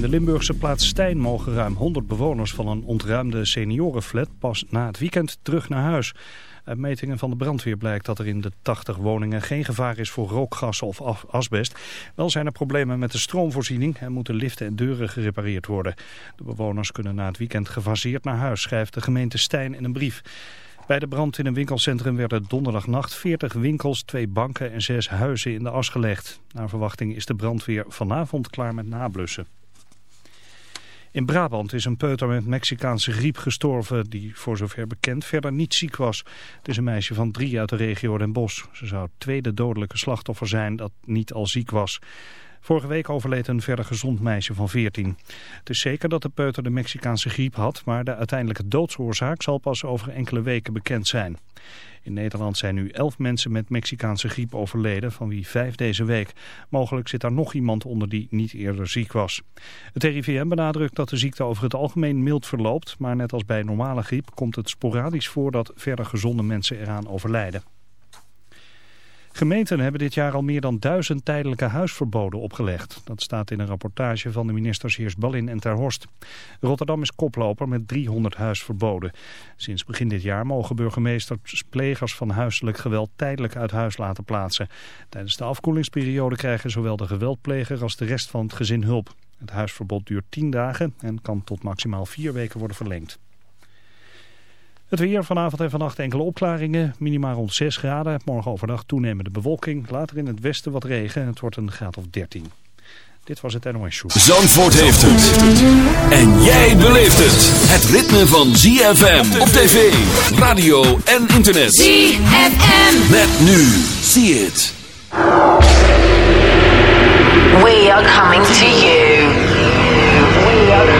In de Limburgse plaats Stijn mogen ruim 100 bewoners van een ontruimde seniorenflat pas na het weekend terug naar huis. Uit metingen van de brandweer blijkt dat er in de 80 woningen geen gevaar is voor rookgassen of asbest. Wel zijn er problemen met de stroomvoorziening en moeten liften en deuren gerepareerd worden. De bewoners kunnen na het weekend gefaseerd naar huis, schrijft de gemeente Stijn in een brief. Bij de brand in een winkelcentrum werden donderdagnacht 40 winkels, twee banken en zes huizen in de as gelegd. Naar verwachting is de brandweer vanavond klaar met nablussen. In Brabant is een peuter met Mexicaanse griep gestorven die voor zover bekend verder niet ziek was. Het is een meisje van drie uit de regio Den Bosch. Ze zou het tweede dodelijke slachtoffer zijn dat niet al ziek was. Vorige week overleed een verder gezond meisje van 14. Het is zeker dat de peuter de Mexicaanse griep had, maar de uiteindelijke doodsoorzaak zal pas over enkele weken bekend zijn. In Nederland zijn nu elf mensen met Mexicaanse griep overleden, van wie vijf deze week. Mogelijk zit daar nog iemand onder die niet eerder ziek was. Het RIVM benadrukt dat de ziekte over het algemeen mild verloopt, maar net als bij normale griep komt het sporadisch voor dat verder gezonde mensen eraan overlijden. Gemeenten hebben dit jaar al meer dan duizend tijdelijke huisverboden opgelegd. Dat staat in een rapportage van de ministers Heers Ballin en Ter Horst. Rotterdam is koploper met 300 huisverboden. Sinds begin dit jaar mogen burgemeesters plegers van huiselijk geweld tijdelijk uit huis laten plaatsen. Tijdens de afkoelingsperiode krijgen zowel de geweldpleger als de rest van het gezin hulp. Het huisverbod duurt 10 dagen en kan tot maximaal 4 weken worden verlengd. Het weer vanavond en vannacht enkele opklaringen. Minimaal rond 6 graden. Morgen overdag toenemende bewolking. Later in het westen wat regen. Het wordt een graad of 13. Dit was het NOS Show. Zandvoort heeft het. En jij beleeft het. Het ritme van ZFM op tv, radio en internet. ZFM. Met nu. See it. We are coming to you. We are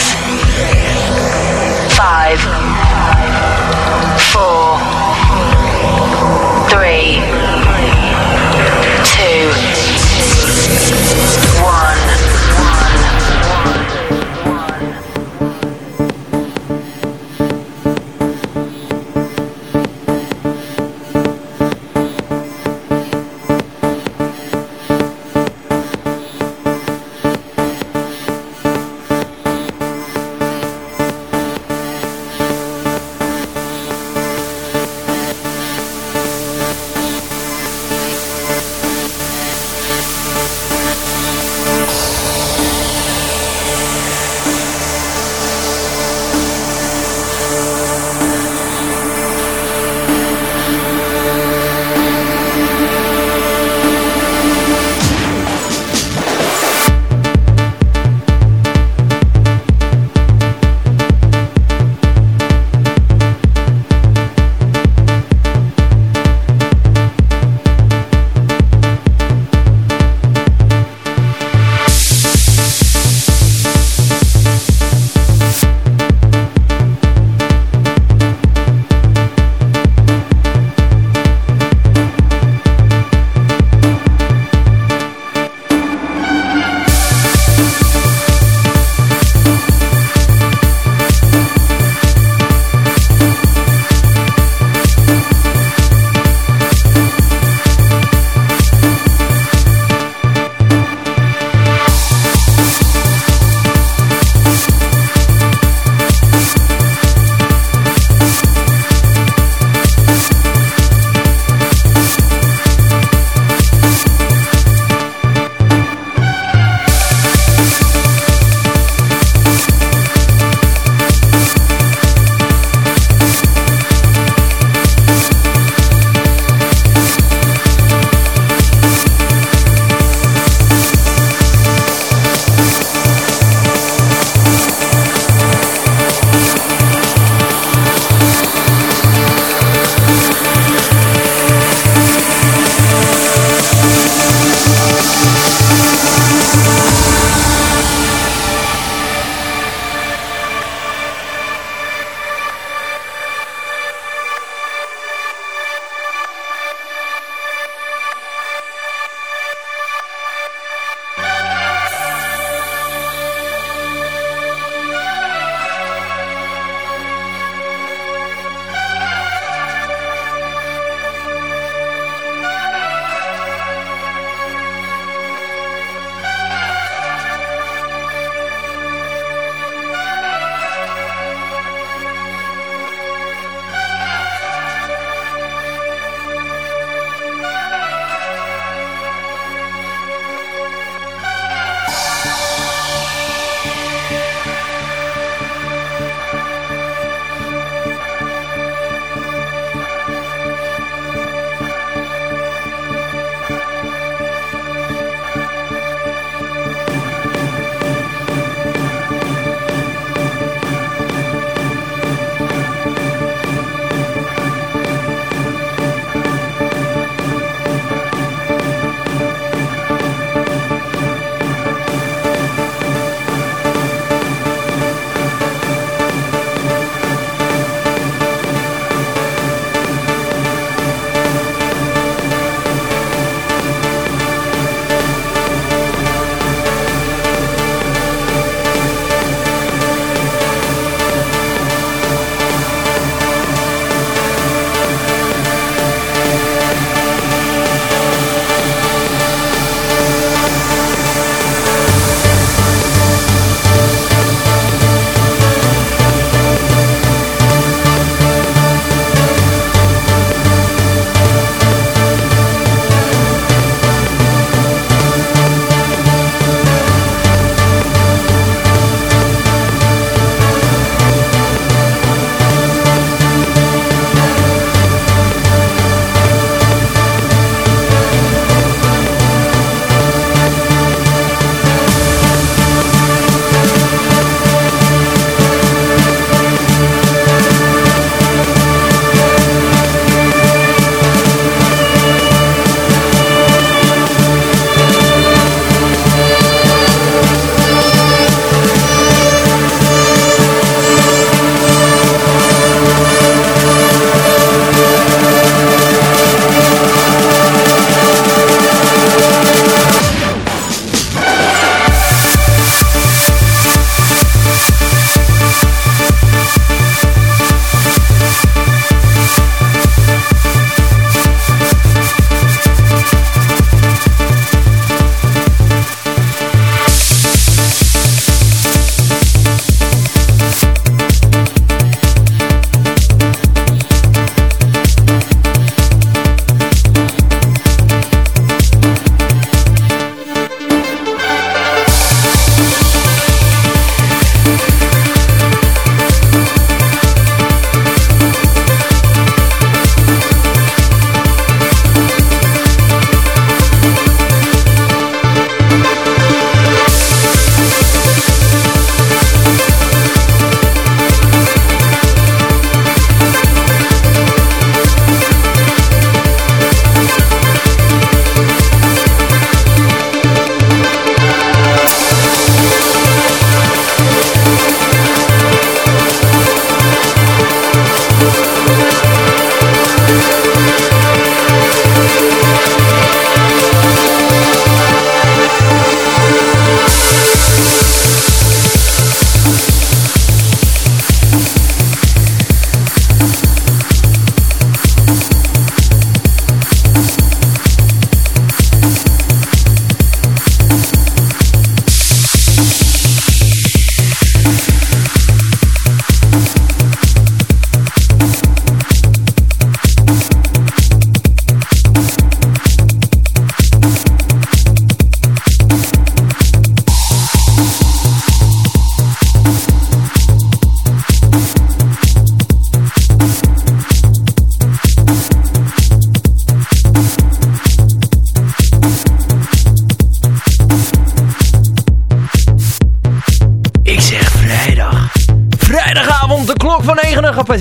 Five. Four. Three.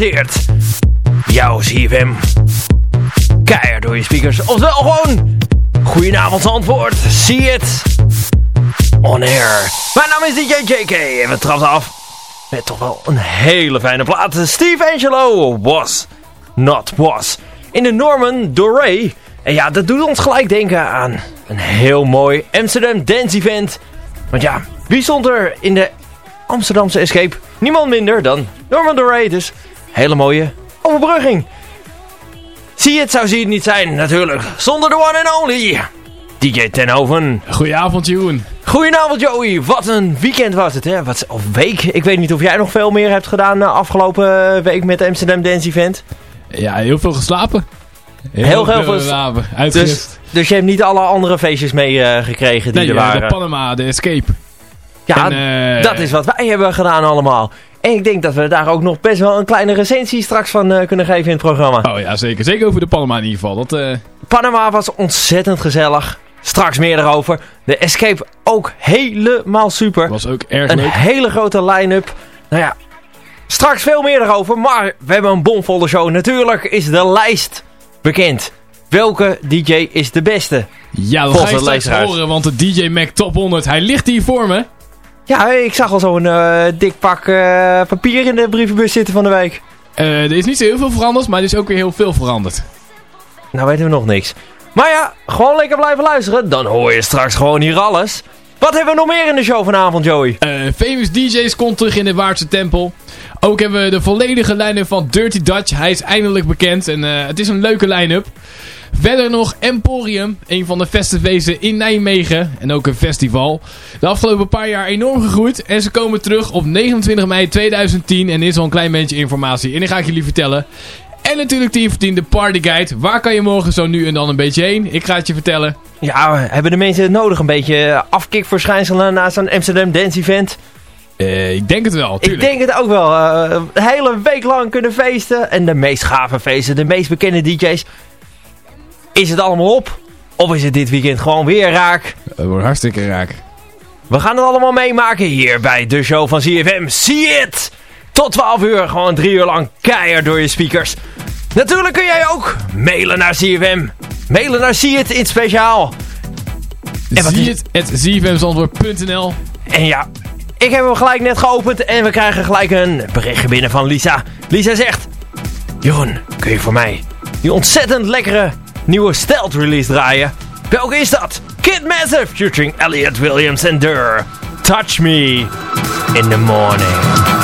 Gepasseerd. Jouw CFM. Keihard door je speakers. Oftewel gewoon... Goedenavond antwoord. See it. On air. Mijn naam is DJ JK en we trappen af met toch wel een hele fijne plaat. Steve Angelo was not was. In de Norman Doré. En ja, dat doet ons gelijk denken aan een heel mooi Amsterdam Dance Event. Want ja, wie stond er in de Amsterdamse Escape? Niemand minder dan Norman Doré. Dus hele mooie overbrugging. Zie je het, zou zie het niet zijn, natuurlijk. Zonder de one and only. DJ Tenhoven. Goedenavond, Jeroen. Goedenavond, Joey. Wat een weekend was het, hè? Wat, of week. Ik weet niet of jij nog veel meer hebt gedaan de afgelopen week met de Amsterdam Dance Event. Ja, heel veel geslapen. Heel, heel veel geslapen. Dus, dus je hebt niet alle andere feestjes meegekregen uh, die nee, er waren? de Panama, de Escape. Ja, en, uh, dat is wat wij hebben gedaan allemaal. En ik denk dat we daar ook nog best wel een kleine recensie straks van uh, kunnen geven in het programma. Oh ja, zeker. Zeker over de Panama in ieder geval. Dat, uh... Panama was ontzettend gezellig. Straks meer erover. De Escape ook helemaal super. Was ook erg een leuk. Een hele grote line-up. Nou ja, straks veel meer erover. Maar we hebben een bomvolle show. Natuurlijk is de lijst bekend. Welke DJ is de beste? Ja, dat ga je straks horen. Want de DJ Mac Top 100, hij ligt hier voor me. Ja, ik zag al zo'n uh, dik pak uh, papier in de brievenbus zitten van de week. Uh, er is niet zo heel veel veranderd, maar er is ook weer heel veel veranderd. Nou weten we nog niks. Maar ja, gewoon lekker blijven luisteren. Dan hoor je straks gewoon hier alles. Wat hebben we nog meer in de show vanavond, Joey? famous DJ's komt terug in de Waardse Tempel. Ook hebben we de volledige line-up van Dirty Dutch. Hij is eindelijk bekend en het is een leuke line-up. Verder nog Emporium, een van de festivefeesten in Nijmegen en ook een festival. De afgelopen paar jaar enorm gegroeid en ze komen terug op 29 mei 2010 en is al een klein beetje informatie en die ga ik jullie vertellen. En natuurlijk 10 voor 10 de Party Guide. Waar kan je morgen zo nu en dan een beetje heen? Ik ga het je vertellen. Ja, hebben de mensen het nodig? Een beetje afkikverschijnselen na zo'n Amsterdam Dance Event? Uh, ik denk het wel, tuurlijk. Ik denk het ook wel. Uh, de hele week lang kunnen feesten. En de meest gave feesten, de meest bekende DJ's. Is het allemaal op? Of is het dit weekend gewoon weer raak? Het wordt hartstikke raak. We gaan het allemaal meemaken hier bij de show van CFM. See it! Tot 12 uur, gewoon drie uur lang keihard door je speakers. Natuurlijk kun jij ook mailen naar CFM. Mailen naar See It in speciaal. CFM.nl En ja, ik heb hem gelijk net geopend en we krijgen gelijk een berichtje binnen van Lisa. Lisa zegt... Jeroen, kun je voor mij die ontzettend lekkere nieuwe stealth release draaien? Welke is dat? Kid Massive featuring Elliot Williams en Durr. Touch Me in the Morning.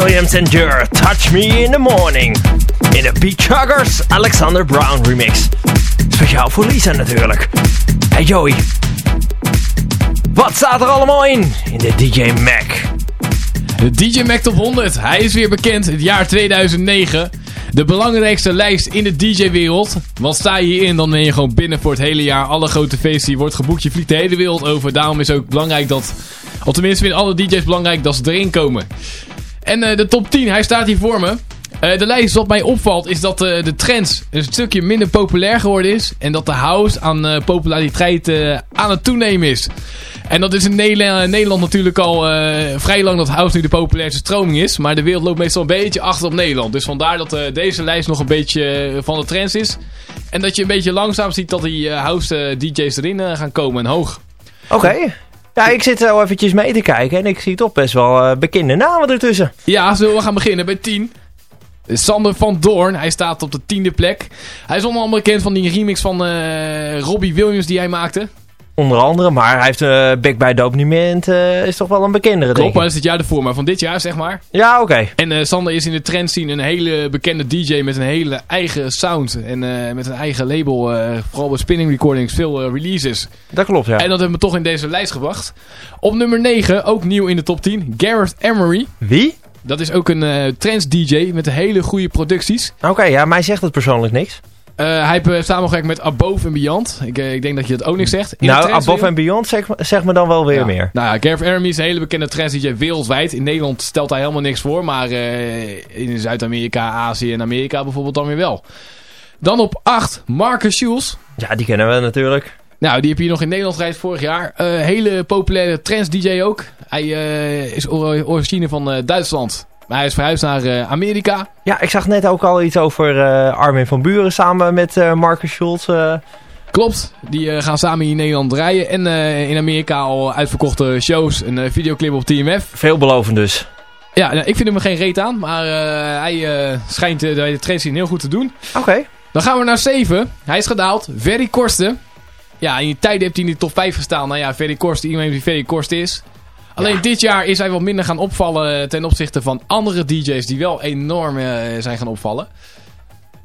Williams en Jur. Touch Me in the Morning. In de Beach Huggers Alexander Brown remix. Speciaal voor Lisa natuurlijk. Hey Joey. Wat staat er allemaal in? In de DJ Mac. De DJ Mac Top 100. Hij is weer bekend. Het jaar 2009. De belangrijkste lijst in de DJ-wereld. Want sta je hierin, dan ben je gewoon binnen voor het hele jaar. Alle grote feesten, je wordt geboekt, je vliegt de hele wereld over. Daarom is ook belangrijk dat... Of tenminste vinden alle DJ's belangrijk dat ze erin komen. En eh, de top 10, hij staat hier voor me. Eh, de lijst wat mij opvalt is dat eh, de trends een stukje minder populair geworden is. En dat de house aan populariteit aan het toenemen is. En dat is in Nederland, Nederland natuurlijk al vrij lang dat house nu de populairste stroming is. Maar de wereld loopt meestal een beetje achter op Nederland. Dus vandaar dat deze lijst nog een beetje van de trends is. En dat je een beetje langzaam ziet dat die house DJ's erin gaan komen en hoog. Oké. Ja, ik zit zo eventjes mee te kijken en ik zie toch best wel eh, bekende namen ertussen. Ja, zullen we gaan beginnen bij 10. Sander van Doorn, hij staat op de tiende plek. Hij is onder andere bekend van die remix van eh, Robbie Williams die hij maakte. Onder andere, maar hij heeft uh, Back by Dominiment uh, is toch wel een bekendere, Klopt, denk maar dat is het jaar ervoor, maar van dit jaar zeg maar. Ja, oké. En eh, Sander is in de trend zien een hele bekende DJ met een hele eigen sound. En eh, met een eigen label, eh, vooral bij spinning recordings, veel eh, releases. Dat klopt, ja. En dat hebben we toch in deze lijst gebracht. Op nummer 9, ook nieuw in de top 10, Gareth Emery. Wie? Dat is ook een eh trance DJ met hele goede producties. Oké, ja, mij zegt het persoonlijk niks. Eh, hij heeft samengewerkt met Above and Beyond. Ik, eh, ik denk dat je dat ook niks zegt. In nou, Above and Beyond zeg, zeg me dan wel weer Ja. meer. Nou ja, Gareth Emery is een hele bekende trance DJ wereldwijd. In Nederland stelt hij helemaal niks voor, maar eh, in Zuid-Amerika, Azië en Amerika bijvoorbeeld dan weer wel. Dan op 8, Marcus Schulz. Ja, die kennen we natuurlijk. Nou, die heb je nog in Nederland gereisd vorig jaar. Hele populaire trance DJ ook. Hij is or- origine van Duitsland. Maar hij is verhuisd naar eh, Amerika. Ja, ik zag net ook al iets over eh, Armin van Buren samen met eh, Marcus Schulz. Klopt, die gaan samen hier in Nederland draaien. En in Amerika al uitverkochte shows. Een videoclip op TMF. veelbelovend dus. Ja, nou, ik vind hem geen reet aan. Maar hij schijnt de scene heel goed te doen. Oké. Dan gaan we naar 7. Hij is gedaald. Very Korsten. Ja, in die tijden heeft hij in de top 5 gestaan. Nou ja, Very Korsten, iedereen weet wie Very Korsten is. Alleen dit jaar is hij wat minder gaan opvallen ten opzichte van andere DJ's die wel enorm eh, zijn gaan opvallen.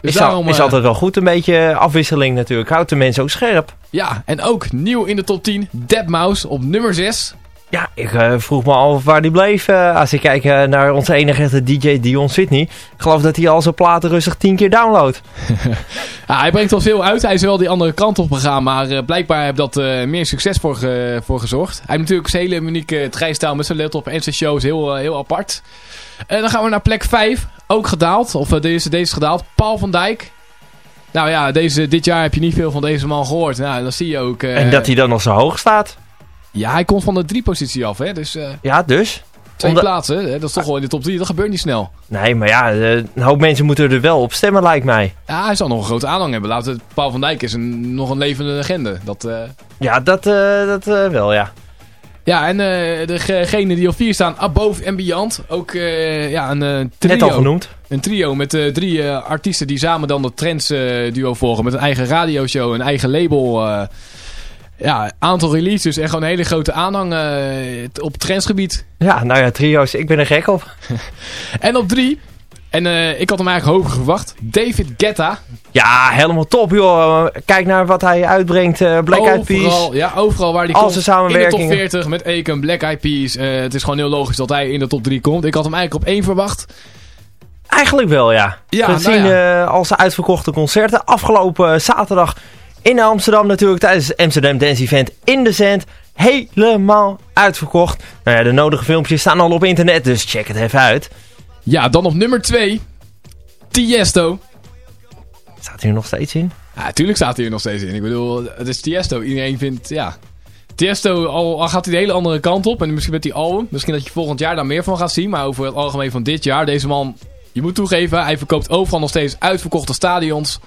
Dus Is, al- daarom, is eh, altijd wel goed, een beetje afwisseling natuurlijk. Houdt de mensen ook scherp. Ja, en ook nieuw in de top 10, Deadmau5 op nummer 6. Ja, ik eh, vroeg me al waar die bleef. eh, als ik kijk eh, naar onze enige echte DJ Dion Sydney. Ik geloof dat hij al zijn platen rustig 10 keer downloadt. Ja, hij brengt wel veel uit. Hij is wel die andere kant op gegaan. Maar blijkbaar heeft dat meer succes voor, voor gezorgd. Hij heeft natuurlijk zijn hele unieke treinstijl met zijn laptop en zijn shows. Heel, heel apart. En dan gaan we naar plek 5. Ook gedaald. Of deze, deze is gedaald. Paul van Dijk. Nou ja, deze, dit jaar heb je niet veel van deze man gehoord. Nou, dan zie je ook... en dat hij dan nog zo hoog staat. Ja, hij komt van de drie positie af. Hè? Dus eh, Ja, dus. twee Omdat- plaatsen. Hè? Dat is toch wel in de top 3. Dat gebeurt niet snel. Nee, maar ja, eh, een hoop mensen moeten er wel op stemmen, lijkt mij. Ja, hij zal nog een grote aanhang hebben. Laten we, Paul van Dijk is een, nog een levende legende. Dat... eh, Ja, dat, dat wel, ja. Ja, en degene die op 4 staan, Above en Beyond. Ook ja, een, trio, Net al genoemd. een trio met drie artiesten die samen dan de Trends duo volgen. Met een eigen radioshow, een eigen label. Ja, aantal releases en gewoon een hele grote aanhang eh, op trendsgebied. Ja, nou ja, trio's, ik ben er gek op. En op 3, en eh, ik had hem eigenlijk hoger verwacht, David Guetta. Ja, helemaal top, joh. Kijk naar wat hij uitbrengt. eh Black Eyed Peas. Overal, ja, overal waar die Al komt. zijn samenwerkingen. In de top 40 met Eken, Black Eyed Peas. Het is gewoon heel logisch dat hij in de top 3 komt. Ik had hem eigenlijk op 1 verwacht. Eigenlijk wel, ja. Ja, Gezien nou eh, al zijn uitverkochte concerten. Afgelopen zaterdag in Amsterdam natuurlijk. Tijdens het Amsterdam Dance Event in de Zend. Helemaal uitverkocht. Nou ja, de nodige filmpjes staan al op internet. Dus check het even uit. Ja, dan op nummer 2. Tiesto. Staat hier nog steeds in? Ja, natuurlijk staat hij er nog steeds in. Ik bedoel, het is Tiesto. Iedereen vindt, ja... Tiesto, al, al gaat hij de hele andere kant op. En misschien met die album. Misschien dat je volgend jaar daar meer van gaat zien. Maar over het algemeen van dit jaar. Deze man, je moet toegeven, hij verkoopt overal nog steeds uitverkochte stadions.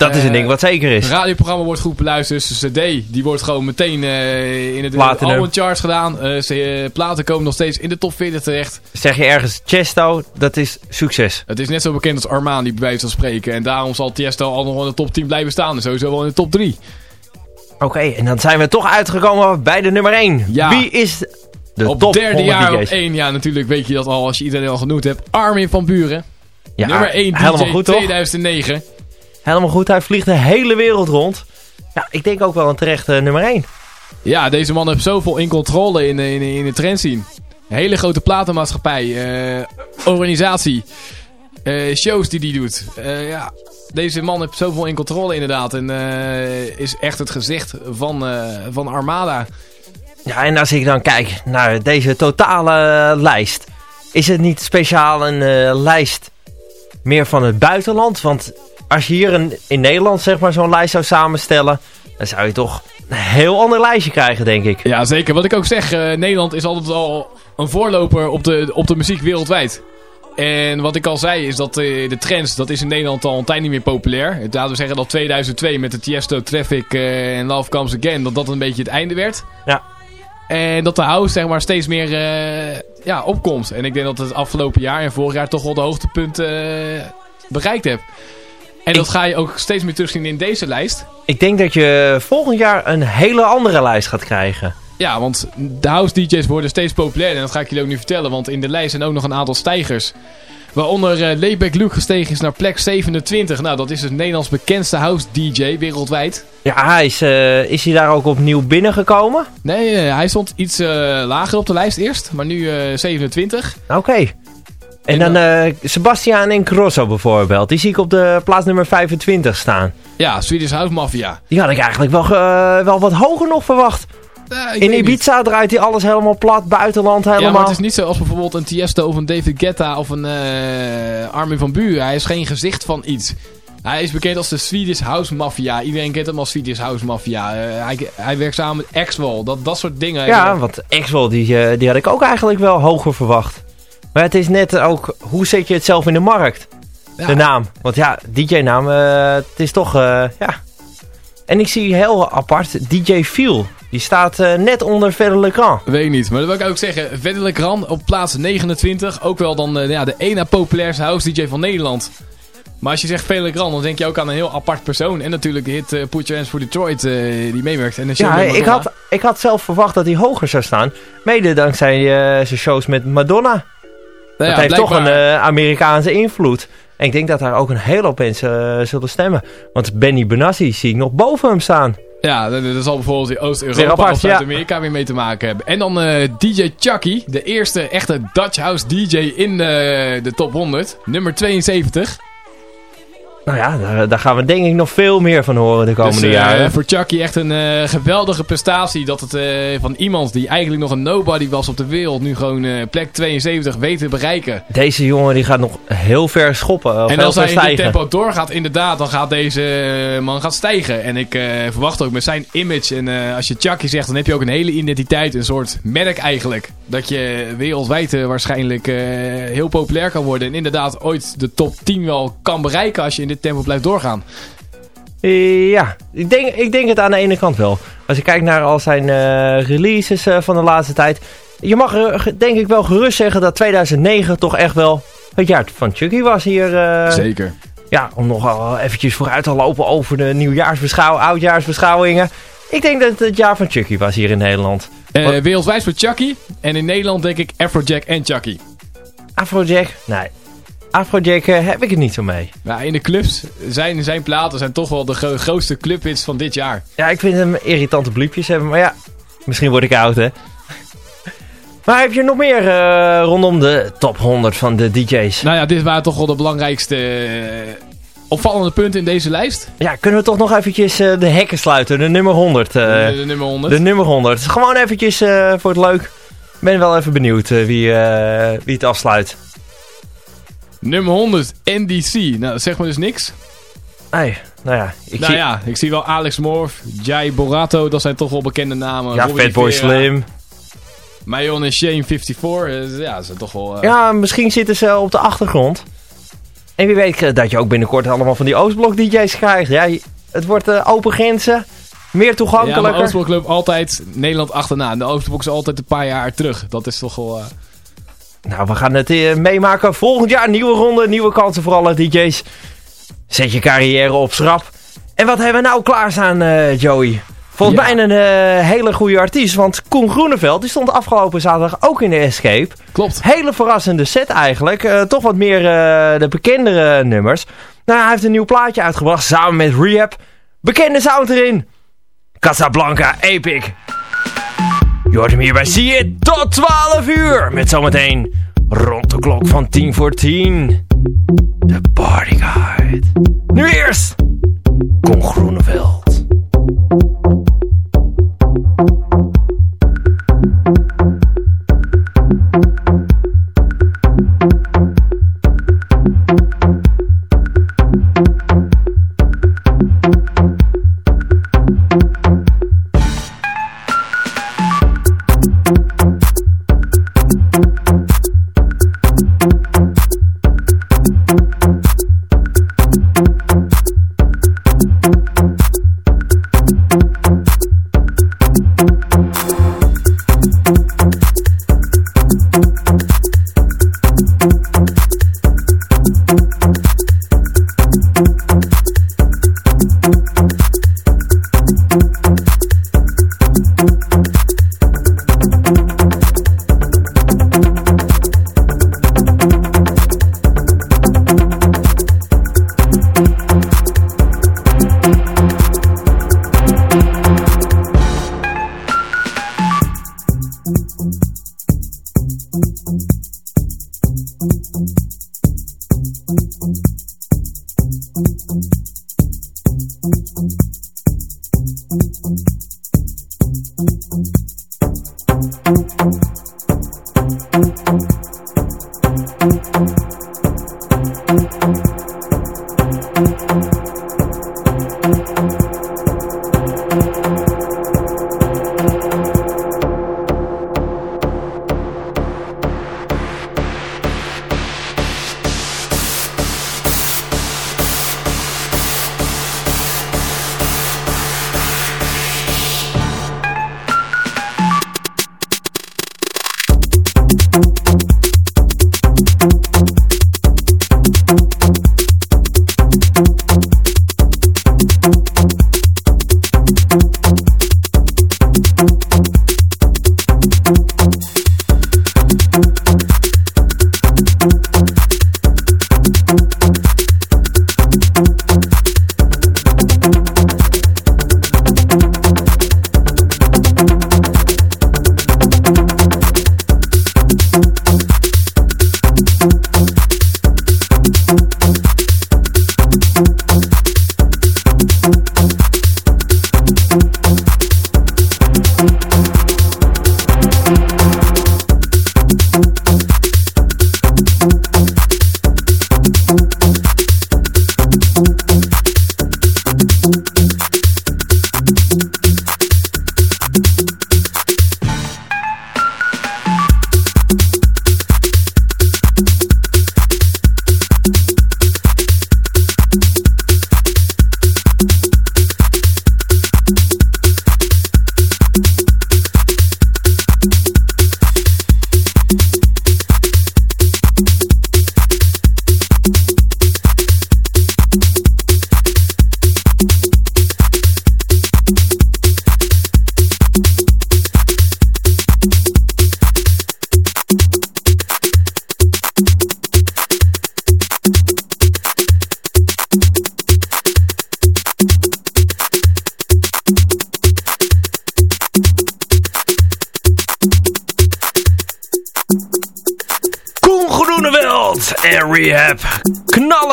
Dat is een ding wat zeker is. Het radioprogramma wordt goed beluisterd. Zijn cd, die wordt gewoon meteen eh, in het Platinum. albumcharts gedaan. Eh, eh, platen komen nog steeds in de top 40 terecht. Zeg je ergens Chesto, dat is succes. Het is net zo bekend als Armani, bij wijze van spreken. En daarom zal Tiesto al nog in de top 10 blijven staan. En sowieso wel in de top 3. Oké, en dan zijn we toch uitgekomen bij de nummer 1. Ja. Wie is De op top derde 100 jaar op één. Ja, natuurlijk weet je dat al als je iedereen al genoemd hebt. Armin van Buren. Ja, nummer 1 DJ helemaal goed toch? 2009. Helemaal goed, hij vliegt de hele wereld rond. Ja, ik denk ook wel een terechte nummer 1. Ja, deze man heeft zoveel in controle in, in, in de trendscene. Een hele grote platenmaatschappij, eh, organisatie, eh, shows die die doet. Eh, ja, deze man heeft zoveel in controle inderdaad. En eh, is echt het gezicht van, eh, van Armada. Ja, en als ik dan kijk naar deze totale eh, lijst. Is het niet speciaal een eh, lijst meer van het buitenland? Want als je hier in Nederland zeg maar zo'n lijst zou samenstellen... dan zou je toch een heel ander lijstje krijgen, denk ik. Ja, zeker. Wat ik ook zeg, eh, Nederland is altijd al een voorloper op de, op de muziek wereldwijd. En wat ik al zei, is dat eh, de trends, dat is in Nederland al een tijd niet meer populair. Laten we zeggen dat 2002 met de Tiesto Traffic eh, en Love Comes Again, dat dat een beetje het einde werd. Ja. En dat de house zeg maar steeds meer ja, opkomt. En ik denk dat het afgelopen jaar en vorig jaar toch wel de hoogtepunten bereikt heb. En dat ga je ook steeds meer terugzien in deze lijst. Ik denk dat je volgend jaar een hele andere lijst gaat krijgen. Ja, want de house DJ's worden steeds populairder. En dat ga ik jullie ook nu vertellen. Want in de lijst zijn ook nog een aantal stijgers. Waaronder eh Layback Luke gestegen is naar plek 27. Nou, dat is het Nederlands bekendste house DJ wereldwijd. Ja, hij is, eh, is hij daar ook opnieuw binnengekomen? Nee, eh, hij stond iets lager op de lijst eerst. Maar nu eh 27. Oké. En dan eh Sebastian en Grosso bijvoorbeeld. Die zie ik op de plaats nummer 25 staan. Ja, Swedish House Mafia. Die had ik eigenlijk wel, eh, wel wat hoger nog verwacht. Eh, In niet. Ibiza draait hij alles helemaal plat, buitenland Ja, helemaal. maar het is niet zoals bijvoorbeeld een Tiesto of een David Guetta of een eh, Armin van Buuren. Hij is geen gezicht van iets. Hij is bekend als de Swedish House Mafia. Iedereen kent hem als Swedish House Mafia. Hij, hij werkt samen met Axwell. Dat, dat soort dingen. Ja, want Axwell, die, die had ik ook eigenlijk wel hoger verwacht. Maar het is net ook, hoe zet je het zelf in de markt? Ja. De naam. Want ja, DJ-naam, eh, het is toch, eh, ja. En ik zie heel apart DJ Feel. Die staat eh, net onder Verder Legrand. Weet ik niet, maar dat wil ik ook zeggen. Verder Legrand op plaats 29. Ook wel dan ja, de ene populairste house DJ van Nederland. Maar als je zegt Verder Legrand, dan denk je ook aan een heel apart persoon. En natuurlijk de hit Put Your Hands for Detroit die meewerkt. En de show Ja, ik Madonna. had, ik had zelf verwacht dat hij hoger zou staan. Mede dankzij zijn shows met Madonna. Nou dat heeft toch een eh, Amerikaanse invloed. En ik denk dat daar ook een hele hoop mensen eh, zullen stemmen. Want Benny Benassi zie ik nog boven hem staan. Ja, dat, dat zal bijvoorbeeld in Oost-Europa of Zuid-Amerika weer mee te maken hebben. En dan eh, DJ Chucky, de eerste echte Dutch House DJ in de top 100. Nummer 72. Nou ja, daar, daar gaan we denk ik nog veel meer van horen de komende Dus, eh, jaren. voor Chucky echt een eh, geweldige prestatie. Dat het eh, van iemand die eigenlijk nog een nobody was op de wereld... nu gewoon plek 72 weet te bereiken. Deze jongen die gaat nog heel ver schoppen. Of en als hij in dit tempo doorgaat, inderdaad, dan gaat deze man gaat stijgen. En ik verwacht ook met zijn image. En als je Chucky zegt, dan heb je ook een hele identiteit. Een soort merk eigenlijk. Dat je wereldwijd waarschijnlijk heel populair kan worden. En inderdaad ooit de top 10 wel kan bereiken als je in dit tempo blijft doorgaan. Ja, ik denk, ik denk het aan de ene kant wel. Als je kijkt naar al zijn eh, releases eh, van de laatste tijd. Je mag ge- denk ik wel gerust zeggen dat 2009 toch echt wel het jaar van Chucky was hier. eh, Zeker. ja, om nog wel eventjes vooruit te lopen over de nieuwjaarsbeschouwingen, oudjaarsbeschouwingen. Ik denk dat het het jaar van Chucky was hier in Nederland. Eh, wereldwijd voor Chucky. En in Nederland denk ik Afrojack en Chucky. Afrojack? Nee. Afrojack eh, heb ik het niet zo mee. Nou, in de clubs zijn zijn platen zijn toch wel de gro- grootste clubhits van dit jaar. Ja, ik vind hem irritante bliepjes hebben, maar ja, misschien word ik oud, hè. Maar heb je nog meer eh, rondom de top 100 van de DJ's? Nou ja, dit waren toch wel de belangrijkste eh, opvallende punten in deze lijst. Ja, kunnen we toch nog eventjes de hekken sluiten, de nummer 100. eh, de, de nummer 100. de nummer 100. Gewoon eventjes voor het leuk. ben wel even benieuwd wie, wie het afsluit. Nummer 100, NDC. Nou, dat zegt me dus niks. Nee, nou ja, ik nou zie... ja, ik zie wel Alex Morf, Jai Borato, dat zijn toch wel bekende namen. Ja, Fatboy Slim. Mayon en Shane 54. eh, ja, dat zijn toch wel... eh, Ja, misschien zitten ze op de achtergrond. En wie weet eh, dat je ook binnenkort allemaal van die Oostblok DJ's krijgt. Ja, het wordt open grenzen. Meer Ja, maar toegankelijker. Oostblok loopt altijd Nederland achterna. En de Oostblok is altijd een paar jaar terug. Dat is toch wel... Nou, we gaan het eh, meemaken. Volgend jaar nieuwe ronde, nieuwe kansen voor alle DJ's. Zet je carrière op schrap. En wat hebben we nou klaarstaan, eh Joey? Volgens Ja. mij een eh, hele goede artiest. Want Koen Groeneveld die stond afgelopen zaterdag ook in de Escape. Klopt. Hele verrassende set eigenlijk. Toch wat meer de bekendere nummers. Nou, hij heeft een nieuw plaatje uitgebracht samen met Rehab. Bekende sound erin. Casablanca Epic. Je hoort Zie je tot 12 uur. Met zometeen rond de klok van 10 voor 10. De Guide. Nu eerst Koen Groeneveld.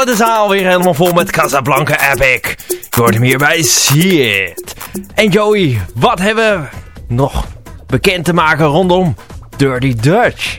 De zaal weer helemaal vol met Casablanca Epic. Je hoort hem hierbij Shit. En Joey, wat hebben we nog bekend te maken rondom Dirty Dutch?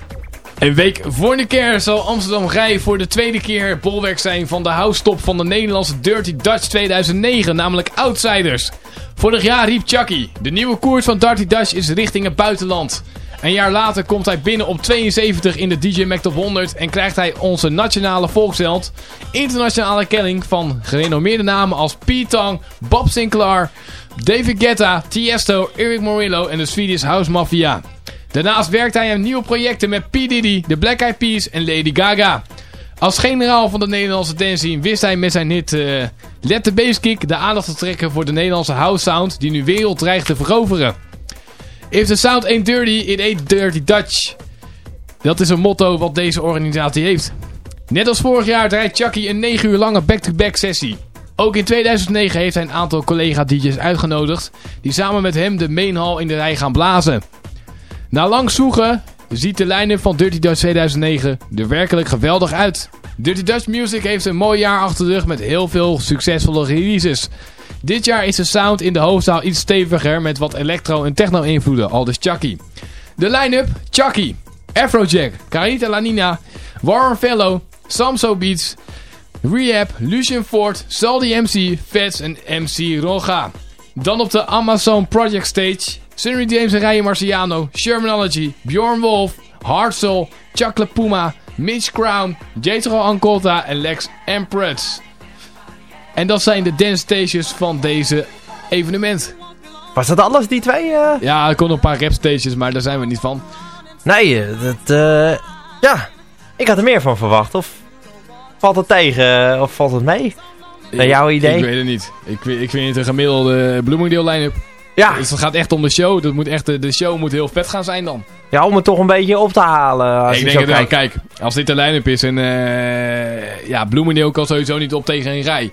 Een week voor de kerst zal Amsterdam Rij voor de tweede keer bolwerk zijn van de house-top van de Nederlandse Dirty Dutch 2009, namelijk Outsiders. Vorig jaar riep Chucky, de nieuwe koers van Dirty Dutch is richting het buitenland. Een jaar later komt hij binnen op 72 in de DJ Mac Top 100 en krijgt hij onze nationale volksheld. Internationale kenning van gerenommeerde namen als Pete Tong, Bob Sinclair, David Guetta, Tiesto, Eric Morillo en de Swedish House Mafia. Daarnaast werkt hij aan nieuwe projecten met P. Diddy, The Black Eyed Peas en Lady Gaga. Als generaal van de Nederlandse dance wist hij met zijn hit eh, Let the Bass Kick de aandacht te trekken voor de Nederlandse house sound die nu wereld dreigt te veroveren. If the sound ain't dirty, it ain't dirty Dutch. Dat is een motto wat deze organisatie heeft. Net als vorig jaar draait Chucky een 9 uur lange back-to-back sessie. Ook in 2009 heeft hij een aantal collega-dj's uitgenodigd die samen met hem de main hall in de rij gaan blazen. Na lang zoeken ziet de line-up van Dirty Dutch 2009 er werkelijk geweldig uit. Dirty Dutch Music heeft een mooi jaar achter de rug met heel veel succesvolle releases. Dit jaar is de sound in de hoofdzaal iets steviger met wat electro- en techno-invloeden, al dus Chucky. De line-up, Chucky, Afrojack, Carita Lanina, Warren Fellow, Samso Beats, Rehab, Lucian Ford, Saldi MC, Fats en MC Roga. Dan op de Amazon Project Stage, Sunny James en Ryan Marciano, Shermanology, Bjorn Wolf, Hardsoul, Chuck Puma, Mitch Crown, Jethro Ancolta en Lex Empress. En dat zijn de dance stages van deze evenement. Was dat alles, die twee? eh? Ja, er komen nog een paar rap stages, maar daar zijn we niet van. Nee, eh, dat, eh, ja, ik had er meer van verwacht. Of valt het tegen, of valt het mee? Naar jouw idee? Ik weet het niet. Ik, ik vind het een gemiddelde Bloomingdale line-up. Ja, Dus het gaat echt om de show. Dat moet echt, de show moet heel vet gaan zijn dan. ja, om het toch een beetje op te halen. Als ik denk wel. Kijk, als dit de line-up is en eh ja, Bloomingdale kan sowieso niet op tegen een rij.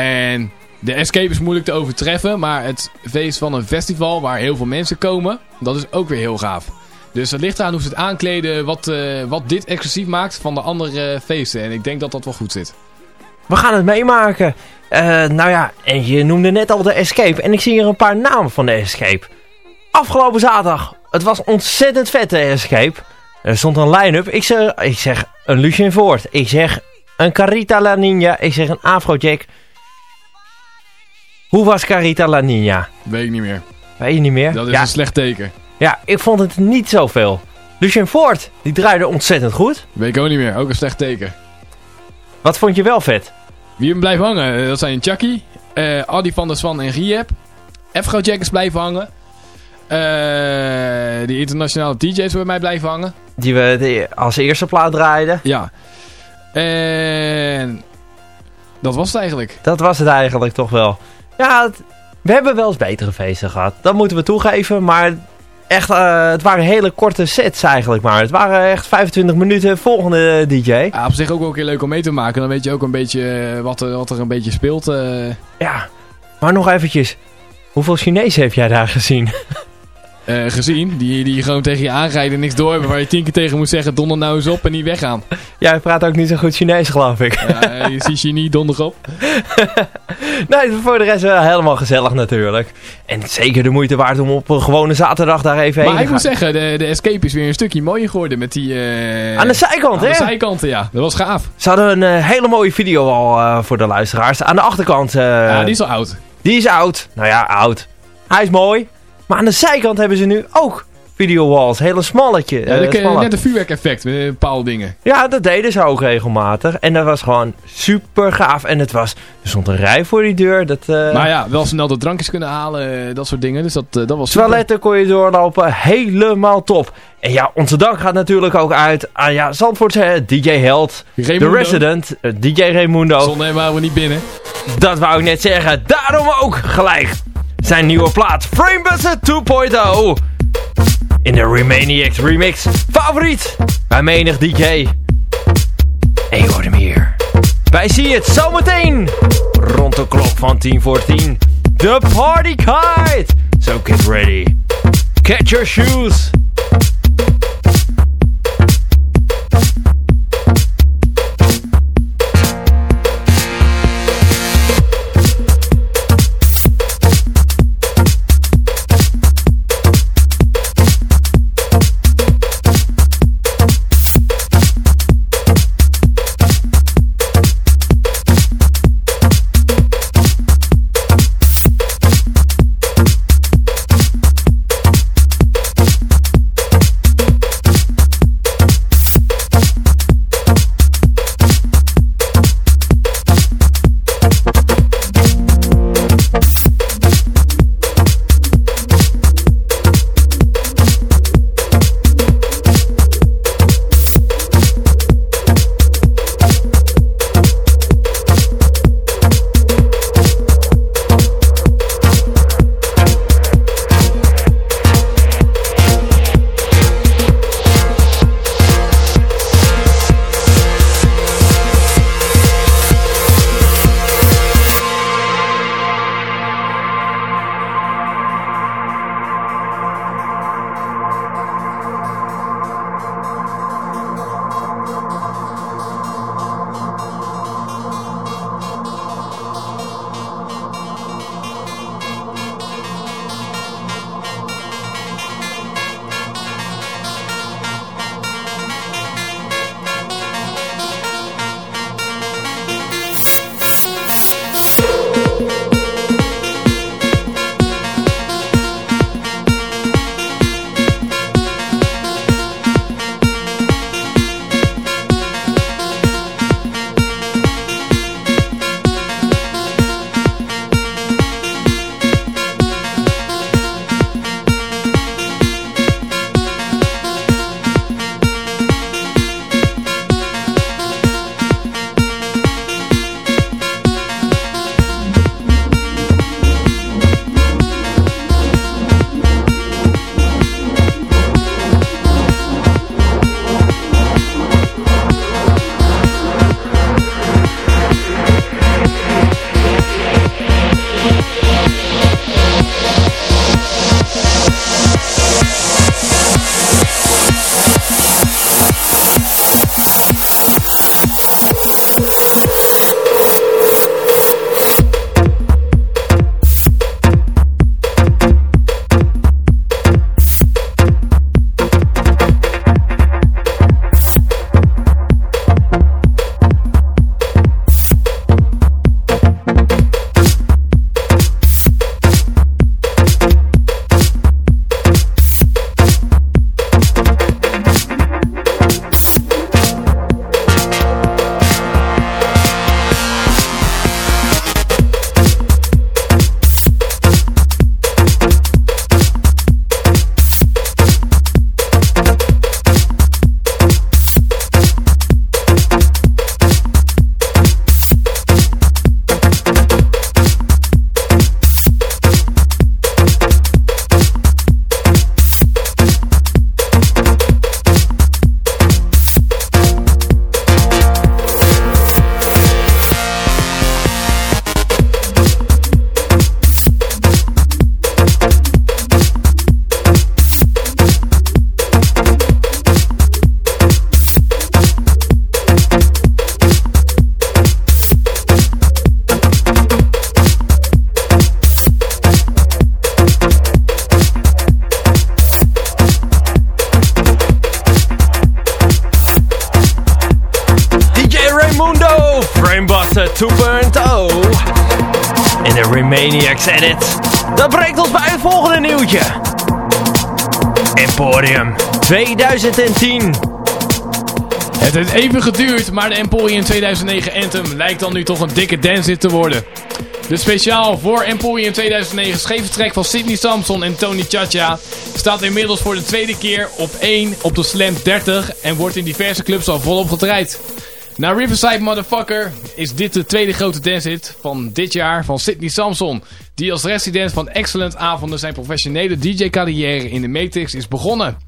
En de escape is moeilijk te overtreffen, maar het feest van een festival waar heel veel mensen komen, dat is ook weer heel gaaf. Dus het ligt eraan hoe ze het aankleden, wat, eh, wat dit exclusief maakt van de andere feesten. En ik denk dat dat wel goed zit. We gaan het meemaken. Eh, nou ja, en je noemde net al de Escape. En ik zie hier een paar namen van de Escape. Afgelopen zaterdag. Het was ontzettend vet, de Escape. Er stond een line-up. Ik zeg, ik zeg een Lucien Voort. Ik zeg een Carita La Nina. Ik zeg een Afrojack. Hoe was Carita La Nina? Weet ik niet meer. Weet je niet meer? Dat is ja, een slecht teken. ja, ik vond het niet zoveel. Lucien Voort, die draaide ontzettend goed. Weet ik ook niet meer. Ook een slecht teken. Wat vond je wel vet? Wie hem blijft hangen, eh, dat zijn Chucky, eh Adi van der Swan en Riep. Afrojack is blijven hangen. Eh die internationale DJ's bij mij blijven hangen. Die we die als eerste plaat draaiden. Ja. En dat was het eigenlijk. Dat was het eigenlijk toch wel. Ja, het- we hebben wel eens betere feesten gehad. Dat moeten we toegeven. Maar echt, eh, het waren hele korte sets eigenlijk maar. Het waren echt 25 minuten volgende DJ. Ja, op zich ook wel een keer leuk om mee te maken. Dan weet je ook een beetje eh, wat, er, wat er een beetje speelt. eh. Ja, maar nog eventjes. Hoeveel Chinezen heb jij daar gezien? eh, gezien. Die, die gewoon tegen je aanrijden en niks door hebben. Waar je tien keer tegen moet zeggen, donder nou eens op en niet weggaan. Jij praat ook niet zo goed Chinees geloof ik. Ja, je ziet je niet donder op. nee, voor de rest wel helemaal gezellig natuurlijk. En zeker de moeite waard om op een gewone zaterdag daar even heen Maar te ik moet gaan. zeggen, de, de Escape is weer een stukje mooier geworden met die... eh, Aan de zijkant, aan hè? de zijkanten, ja. Dat was gaaf. Ze hadden een eh, hele mooie video al voor de luisteraars. Aan de achterkant. ja, die is al oud. Die is oud. Nou ja, oud. Hij is mooi. Maar aan de zijkant hebben ze nu ook video walls. Hele smalletje. Ja, eh, smalle. net een vuurwerkeffect met bepaalde dingen. ja, dat deden ze ook regelmatig. En dat was gewoon super gaaf. En het was, er stond een rij voor die deur. Dat, eh, Maar ja, wel snel de drankjes kunnen halen, eh, dat soort dingen. Dus dat, eh, dat was super. toiletten kon je doorlopen. Helemaal top. En ja, onze dank gaat natuurlijk ook uit aan ja, Zandvoortse DJ Held. Raimundo. De Resident. eh, DJ Raimundo. Zonder hem waren we niet binnen. Dat wou ik net zeggen. Daarom ook gelijk zijn nieuwe plaat Framebusser 2.0. In de Remaniacs remix. Favoriet bij menig DJ. En je hoort hem hier. Wij zien het zometeen. Rond de klok van 10 voor 10. The Party Kite. So get ready. Catch your shoes. Edit. Dat brengt ons bij het volgende nieuwtje. Emporium 2010. Het heeft even geduurd, maar de Emporium 2009 Anthem lijkt dan nu toch een dikke dance te worden. De speciaal voor Emporium 2009 scheve track van Sidney Samson en Tony Chacha staat inmiddels voor de tweede keer op 1 op de Slam 30 en wordt in diverse clubs al volop gedraaid. Na Riverside Motherfucker is dit de tweede grote dancehit van dit jaar van Sidney Samson, die als resident van Excellent Avonden zijn professionele DJ-carrière in de Matrix is begonnen.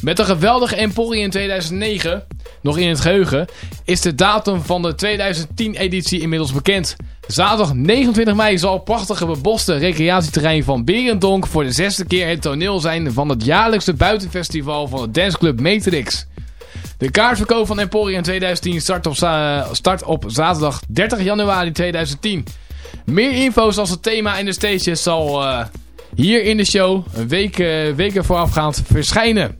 Met een geweldige Emporium 2009 nog in het geheugen, is de datum van de 2010-editie inmiddels bekend. Zaterdag 29 mei zal het prachtige beboste recreatieterrein van Berendonk voor de zesde keer het toneel zijn van het jaarlijkse buitenfestival van het danceclub Matrix. De kaartverkoop van Emporium 2010 start op, start op zaterdag 30 januari 2010. Meer info zoals het thema en de stages zal uh, hier in de show een week, uh, weken voorafgaand verschijnen.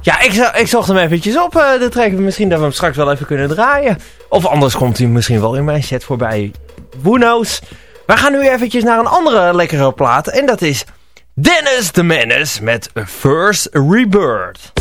Ja, ik, ik zocht hem eventjes op, uh, de track. Misschien dat we hem straks wel even kunnen draaien. Of anders komt hij misschien wel in mijn set voorbij. Who knows? We gaan nu eventjes naar een andere lekkere plaat. En dat is Dennis the Menace met First Rebirth.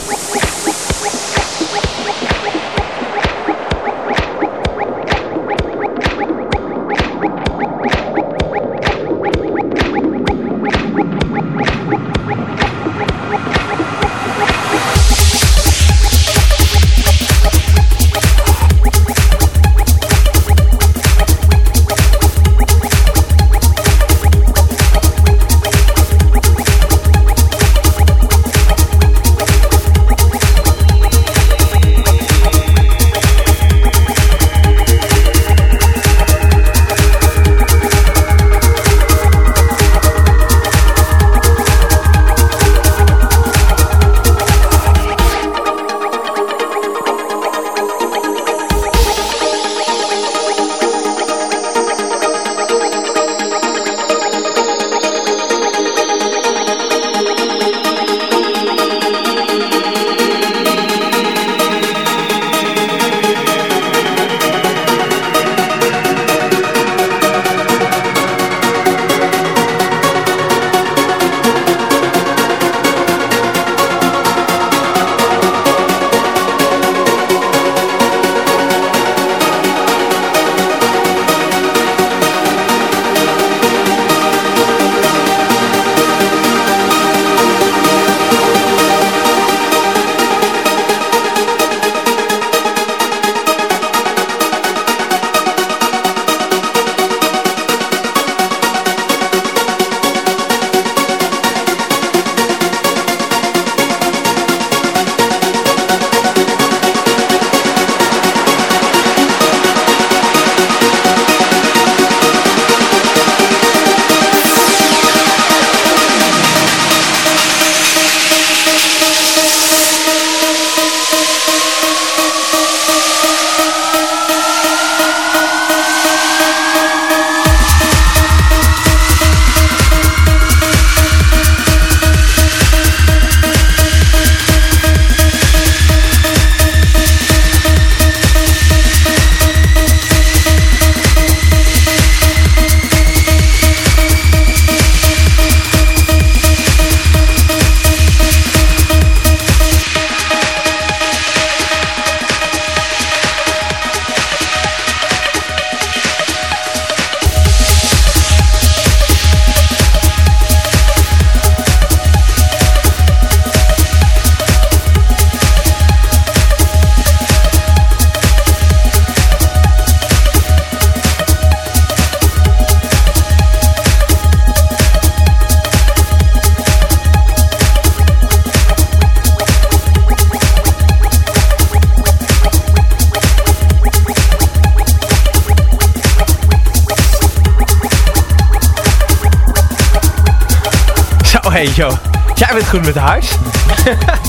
Hey joh, jij bent goed met huis.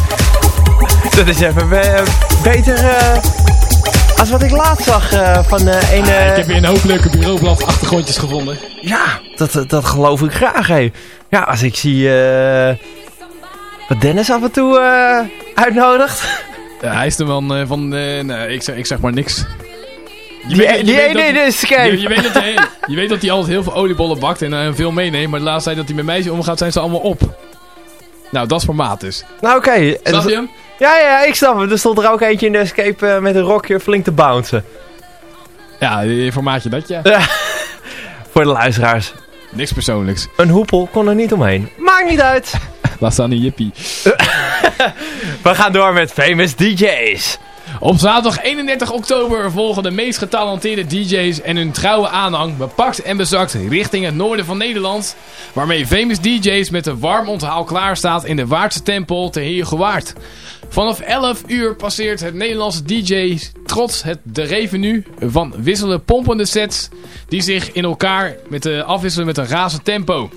dat is even uh, beter uh, als wat ik laatst zag uh, van een... Ah, ik heb weer een hoop leuke bureaublad achtergrondjes gevonden. Ja, dat, dat geloof ik graag. Hey. Ja, als ik zie wat Dennis af en toe uitnodigt. Ja, hij is de man van... nee, ik, zeg, ik zeg maar niks. Je Die, weet- je die weet ene dat- in de escape. Je, weet dat hij, altijd heel veel oliebollen bakt en eh, veel meeneemt. Maar de laatste tijd dat hij met meisjes omgaat, zijn ze allemaal op. Nou, dat is formaat dus. Nou oké. Snap dat- je hem? Ja, ja, ik snap het. Er stond er ook eentje in de escape eh, met een rokje flink te bouncen. Ja, eh, formaatje dat ja. Voor de luisteraars. Niks persoonlijks. Een hoepel kon er niet omheen. Maakt niet uit. Laat staan een jippie. We gaan door met famous DJ's. Op zaterdag 31 oktober volgen de meest getalenteerde DJ's en hun trouwe aanhang bepakt en bezakt richting het noorden van Nederland. Waarmee famous DJ's met een warm onthaal klaarstaat in de Waardse Tempel te Heergewaard. Vanaf 11 uur passeert het Nederlandse DJ's trots het de revenue van wisselende pompende sets die zich in elkaar met, afwisselen met een razend tempo.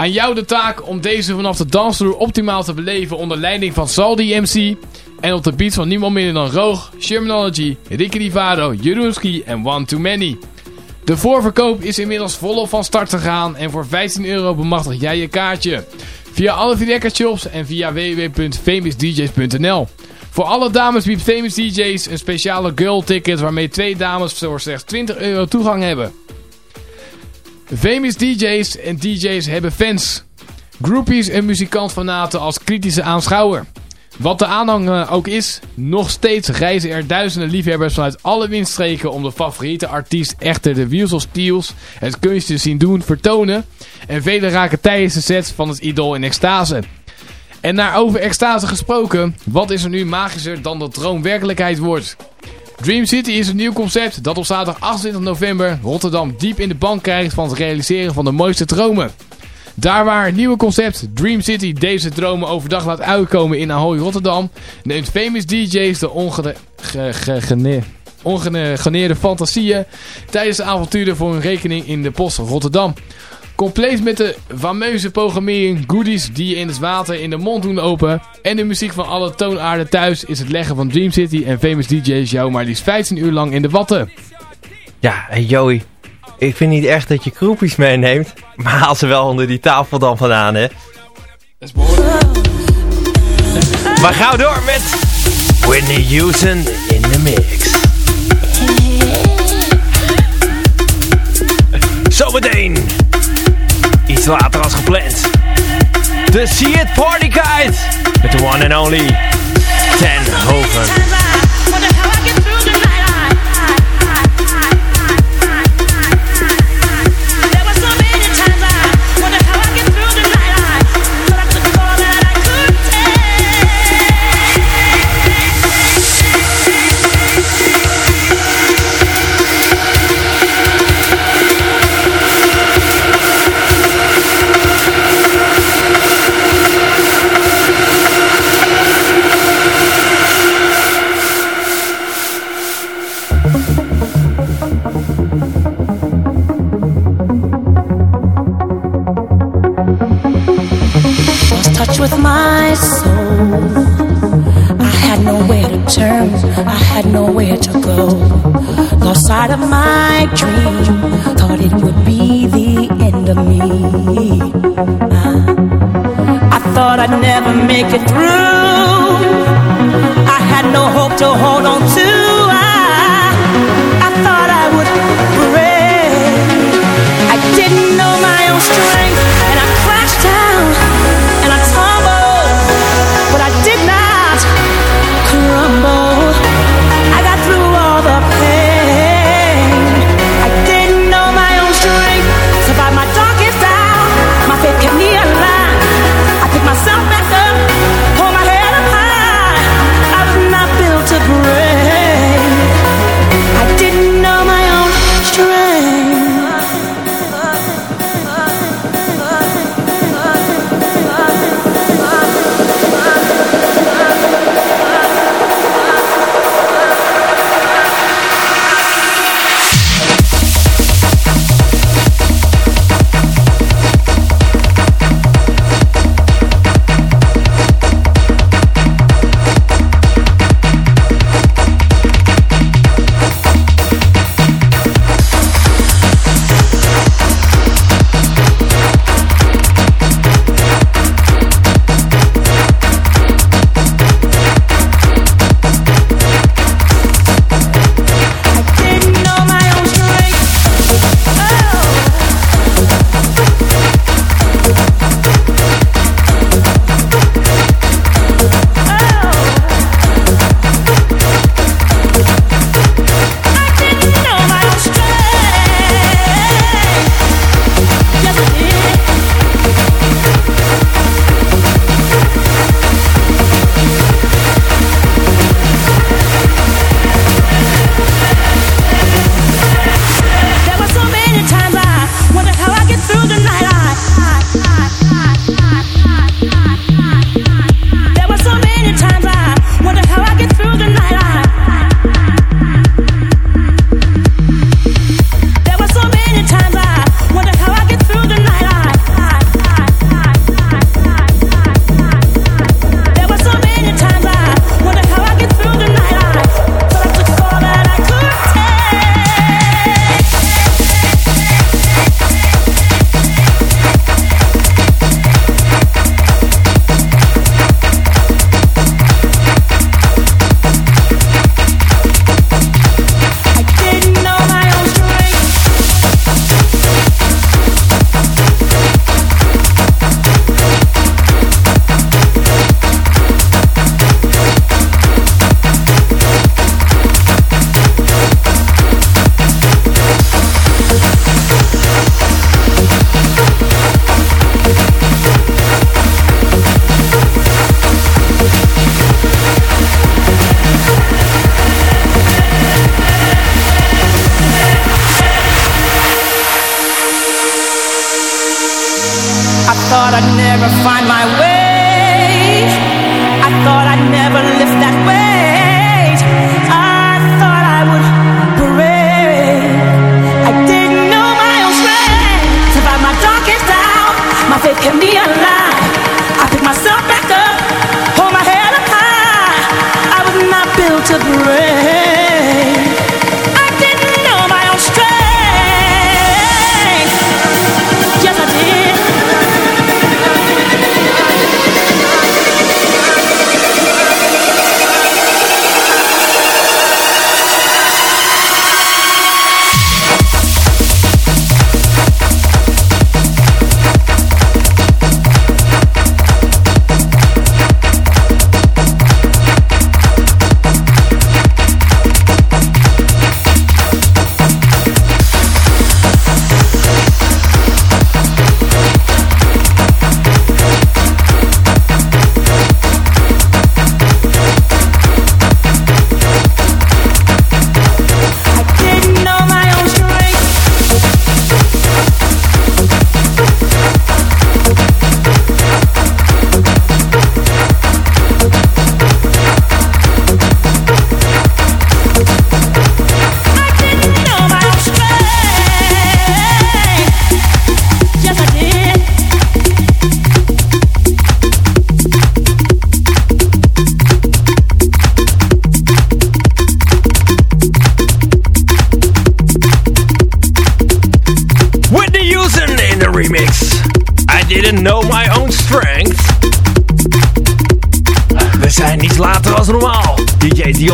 Aan jou de taak om deze vanaf de dansvloer optimaal te beleven onder leiding van Saldi MC. En op de beats van niemand minder dan Roog, Shermanology, Ricky Rivado, Jeroenski en One Too Many. De voorverkoop is inmiddels volop van start gegaan en voor 15 euro bemachtig jij je kaartje. Via alle Villekka shops en via www.famousdjs.nl. Voor alle dames biedt Famous DJ's een speciale girl ticket waarmee twee dames voor slechts 20 euro toegang hebben. Famous DJ's en DJ's hebben fans. Groupies en muzikantfanaten als kritische aanschouwer. Wat de aanhang eh, ook is, nog steeds reizen er duizenden liefhebbers vanuit alle windstreken om de favoriete artiest echter de Wheels of Steels, het kunstje te zien doen, vertonen. En velen raken tijdens de sets van het idool in extase. En naar over extase gesproken, wat is er nu magischer dan dat droom werkelijkheid wordt? Dream City is een nieuw concept dat op zaterdag 28 november Rotterdam diep in de bank krijgt van het realiseren van de mooiste dromen. Daar waar het nieuwe concept Dream City deze dromen overdag laat uitkomen in Ahoy Rotterdam, neemt famous DJ's de ongene- ge- ge- gene- ongeneerde fantasieën tijdens de avonturen voor hun rekening in de post Rotterdam. Compleet met de fameuze programmering, goodies die je in het water in de mond doen open en de muziek van alle toonaarden thuis is het leggen van Dream City en famous DJ's jou maar liefst 15 uur lang in de watten. Ja, hey Joey. Ik vind niet echt dat je kroepjes meeneemt. Maar haal ze wel onder die tafel dan vandaan, hè. Dat is behoorlijk. Maar gauw door met Whitney Houston in de mix. Zometeen. Later als gepland. De See It Party Guide. Met de one and only Ten Hoven. With my soul. I had nowhere to turn, I had nowhere to go. Lost sight of my dream, thought it would be the end of me. I thought I'd never make it through. I had no hope to hold on to. I, I thought I would break. I didn't know my own strength,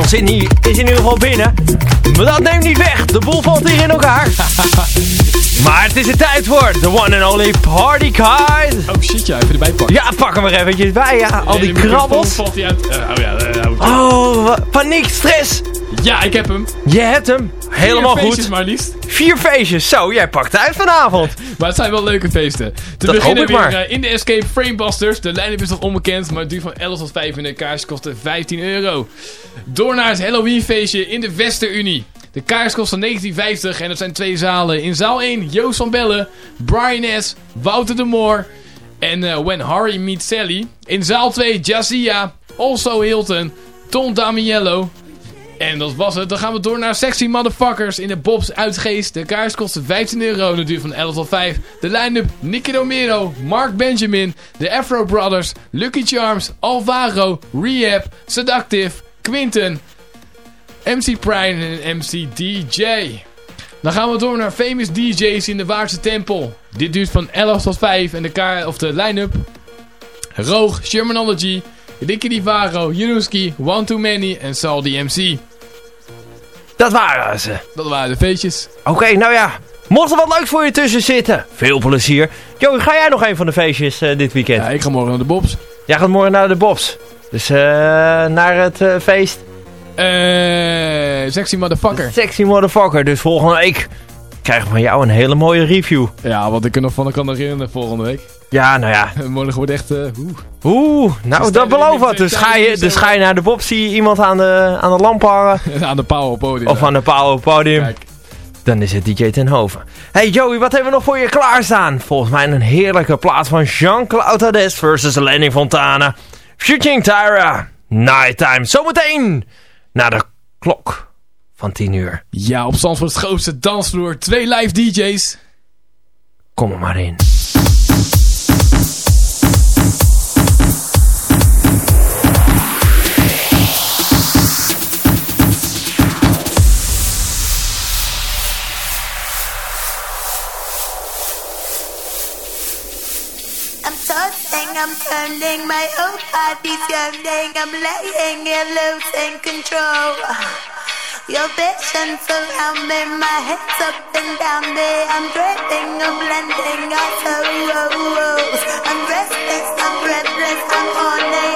Sydney is in ieder geval binnen. Maar dat neemt niet weg. De boel valt hier in elkaar. maar het is de tijd voor de one and only party card. Oh shit, ja, even erbij pakken. Ja, pak hem er eventjes bij. Ja, al die krabbels. Valt hij uit. Eh, oh ja, ik. Oh, paniek, stress. ja, ik heb hem. Je hebt hem. Helemaal Vier feestjes goed. maar liefst. Vier feestjes. Zo, jij pakt uit vanavond. Maar het zijn wel leuke feesten. Te Dat beginnen weer maar. eh, in de Escape Framebusters. De line-up is nog onbekend, maar het duurt van 11 tot 5 en de kaars kosten 15 euro. Door naar het Halloween feestje in de Westerunie. De kaars kosten 19,50 en dat zijn twee zalen. In zaal 1 Joost van Bellen, Brian S., Wouter de Moor en eh, When Harry Meets Sally. In zaal 2 Jazia, Also Hilton, Tom Damiello, en dat was het. Dan gaan we door naar Sexy Motherfuckers in de Bobs Uitgeest. De kaars kostte 15 euro en het duurt van 11 tot 5. De line-up Nicky Romero, Mark Benjamin, de Afro Brothers, Lucky Charms, Alvaro, Rehab, Seductive, Quinten, MC Prime en MC DJ. Dan gaan we door naar Famous DJ's in de Waardse Tempel. Dit duurt van 11 tot 5 en de, kaar, of de line-up Roog, Shermanology, Ricky Divaro, Jeroenski, One Too Many en Sal MC. Dat waren ze. Dat waren de feestjes. Oké, nou ja. Mocht er wat leuks voor je tussen zitten. Veel plezier. Joey, ga jij nog een van de feestjes eh, dit weekend? Ja, ik ga morgen naar de Bobs. Jij gaat morgen naar de Bobs. Dus eh, naar het eh, feest. Eh, sexy motherfucker. Sexy motherfucker. Dus volgende week krijgen we van jou een hele mooie review. Ja, wat ik er nog van kan herinneren volgende week. Ja, nou ja. Morgen wordt echt... eh, oeh. Oeh, nou Dus dat die- wat. Dus ga, je, dus ga je naar de Bobs, zie je iemand aan de, aan de lamp hangen. aan de paal op podium. Of aan de paal op podium. Kijk. Dan is het DJ Tenhoven. Hey Joey, wat hebben we nog voor je klaarstaan? Volgens mij een heerlijke plaat van Jean-Claude Hades versus Lenny Fontana. Shooting Tyra. Nighttime. Zometeen naar de klok van 10 uur. Ja, op Zandvoorts grootste dansvloer. Twee live DJ's. Kom er maar in. I'm turning, my whole body's yearning. I'm laying here losing control. Your vision surround me, my head's up and down me. I'm dreading, I'm blending, I'm so. Oh, oh. I'm restless, I'm breathless, I'm on it.